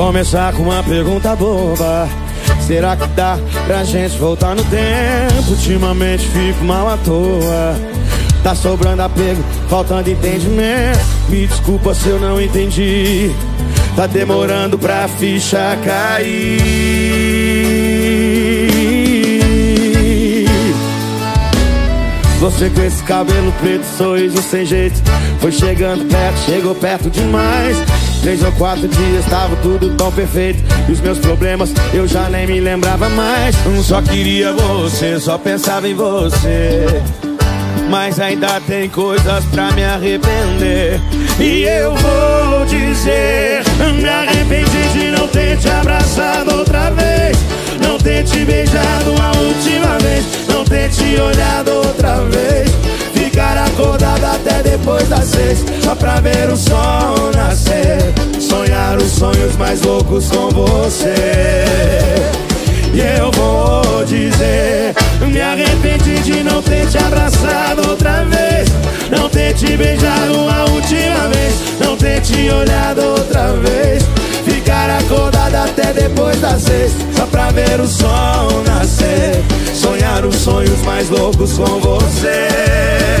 Começar com uma pergunta boba. Será que dá pra gente voltar no tempo? Ultimamente fico mal à toa. Tá sobrando apego, faltando entendimento. Me desculpa se eu não entendi. Tá demorando pra ficha cair. Você com esse cabelo preto, sorriso sem jeito. Foi chegando perto, chegou perto demais. Três ou quatro dias tava tudo tão perfeito. E os meus problemas eu já nem me lembrava mais. Só queria você, só pensava em você. Mas ainda tem coisas pra me arrepender. E eu vou dizer Me arrependi de não ter te abraçado outra vez. Não ter te beijado a última vez. Não ter te olhado outra vez. Ficar acordado até depois das seis Só pra ver o sol mais loucos com você. E eu vou dizer Me arrependi de não ter te abraçado outra vez. Não ter te beijado uma última vez. Não ter te olhado outra vez. Ficar acordado até depois das seis Só pra ver o sol nascer. Sonhar os sonhos mais loucos com você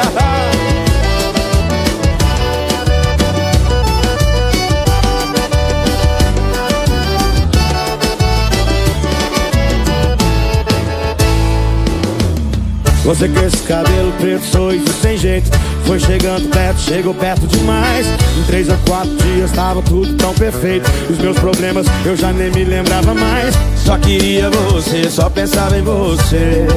Você com esse cabelo preto, sorriso sem jeito. Foi chegando perto, chegou perto demais. Em três ou quatro dias tava tudo tão perfeito. Os meus problemas eu já nem me lembrava mais. Só queria você, só pensava em você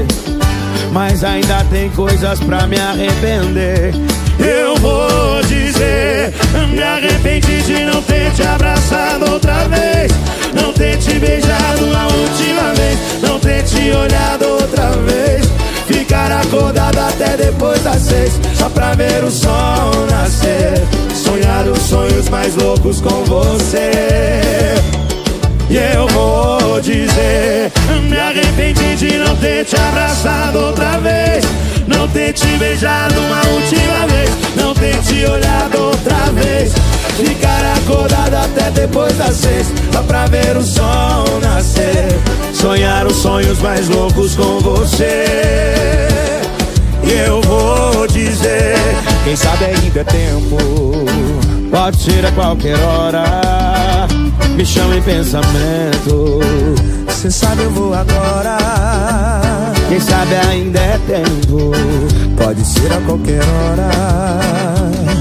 Mas ainda tem coisas pra me arrepender. Eu vou dizer Me arrependi de não ter te abraçado outra vez. Não ter te beijado a última vez. Não ter te olhado outra vez. Ficar acordado até depois das seis. Só pra ver o sol nascer. Sonhar os sonhos mais loucos com você. E eu vou dizer Me arrependi de não ter te abraçado ter te beijado uma última vez. Não ter te olhado outra vez. Ficar acordado até depois das seis. Só pra ver o sol nascer. Sonhar os sonhos mais loucos com você. E eu vou dizer Quem sabe ainda é tempo. Pode ser a qualquer hora. Me chama em pensamento. Cê sabe eu vou agora Quem sabe ainda é tempo. Pode ser a qualquer hora.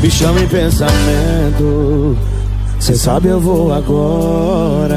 Me chama em pensamento. Cê sabe eu vou agora